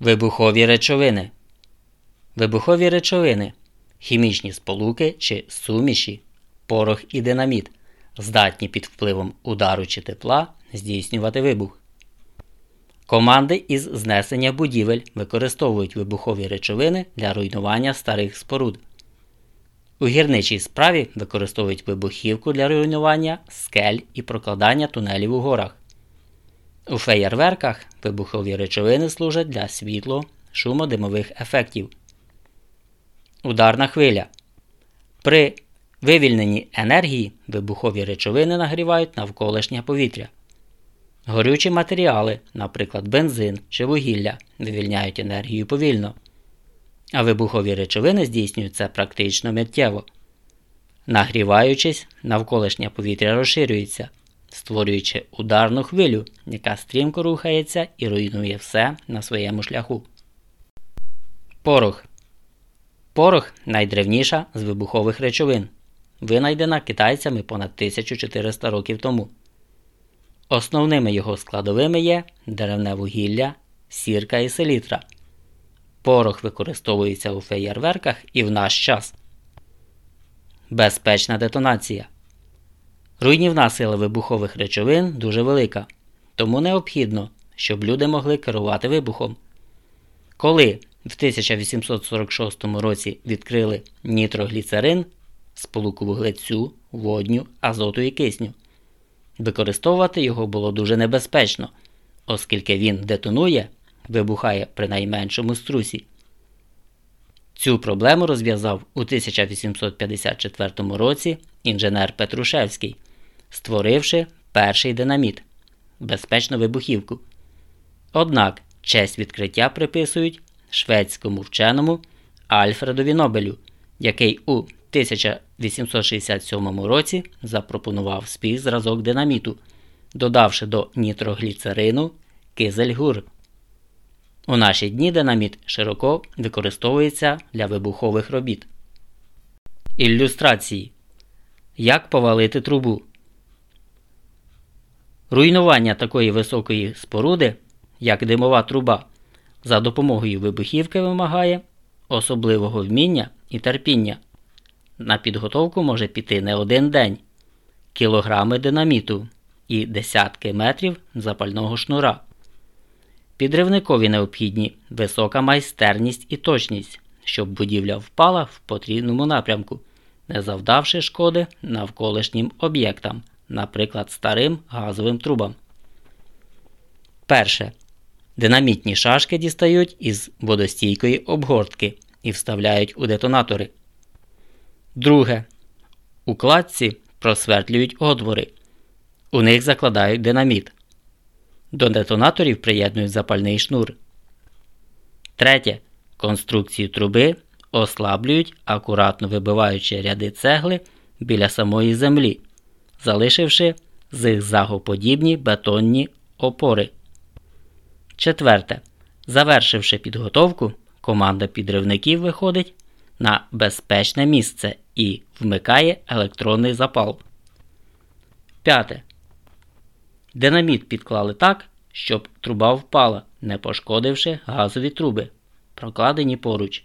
Вибухові речовини. Вибухові речовини хімічні сполуки чи суміші, порох і динаміт, здатні під впливом удару чи тепла здійснювати вибух. Команди із знесення будівель використовують вибухові речовини для руйнування старих споруд. У гірничій справі використовують вибухівку для руйнування скель і прокладання тунелів у горах. У феєрверках вибухові речовини служать для світло, шумодимових ефектів. Ударна хвиля. При вивільненні енергії вибухові речовини нагрівають навколишнє повітря. Горючі матеріали, наприклад, бензин чи вугілля, вивільняють енергію повільно. А вибухові речовини здійснюють це практично миттєво. Нагріваючись, навколишнє повітря розширюється створюючи ударну хвилю, яка стрімко рухається і руйнує все на своєму шляху. Порох. Порох найдревніша з вибухових речовин, винайдена китайцями понад 1400 років тому. Основними його складовими є деревне вугілля, сірка і селітра. Порох використовується у феєрверках і в наш час. Безпечна детонація. Руйнівна сила вибухових речовин дуже велика, тому необхідно, щоб люди могли керувати вибухом. Коли в 1846 році відкрили нітрогліцерин, сполуку вуглецю, водню, азоту і кисню, використовувати його було дуже небезпечно, оскільки він детонує, вибухає при найменшому струсі. Цю проблему розв'язав у 1854 році інженер Петрушевський створивши перший динаміт безпечну вибухівку. Однак честь відкриття приписують шведському вченому Альфредові Нобелю, який у 1867 році запропонував свій зразок динаміту, додавши до нітрогліцерину кизельгур. У наші дні динаміт широко використовується для вибухових робіт. Ілюстрації Як повалити трубу. Руйнування такої високої споруди, як димова труба, за допомогою вибухівки вимагає особливого вміння і терпіння. На підготовку може піти не один день, кілограми динаміту і десятки метрів запального шнура. Підривникові необхідні висока майстерність і точність, щоб будівля впала в потрібному напрямку, не завдавши шкоди навколишнім об'єктам наприклад, старим газовим трубам. Перше. Динамітні шашки дістають із водостійкої обгортки і вставляють у детонатори. Друге. У кладці просвертлюють отвори. У них закладають динаміт. До детонаторів приєднують запальний шнур. Третє. Конструкцію труби ослаблюють, акуратно вибиваючи ряди цегли біля самої землі залишивши зигзагоподібні бетонні опори. Четверте. Завершивши підготовку, команда підривників виходить на безпечне місце і вмикає електронний запал. П'яте. Динаміт підклали так, щоб труба впала, не пошкодивши газові труби, прокладені поруч.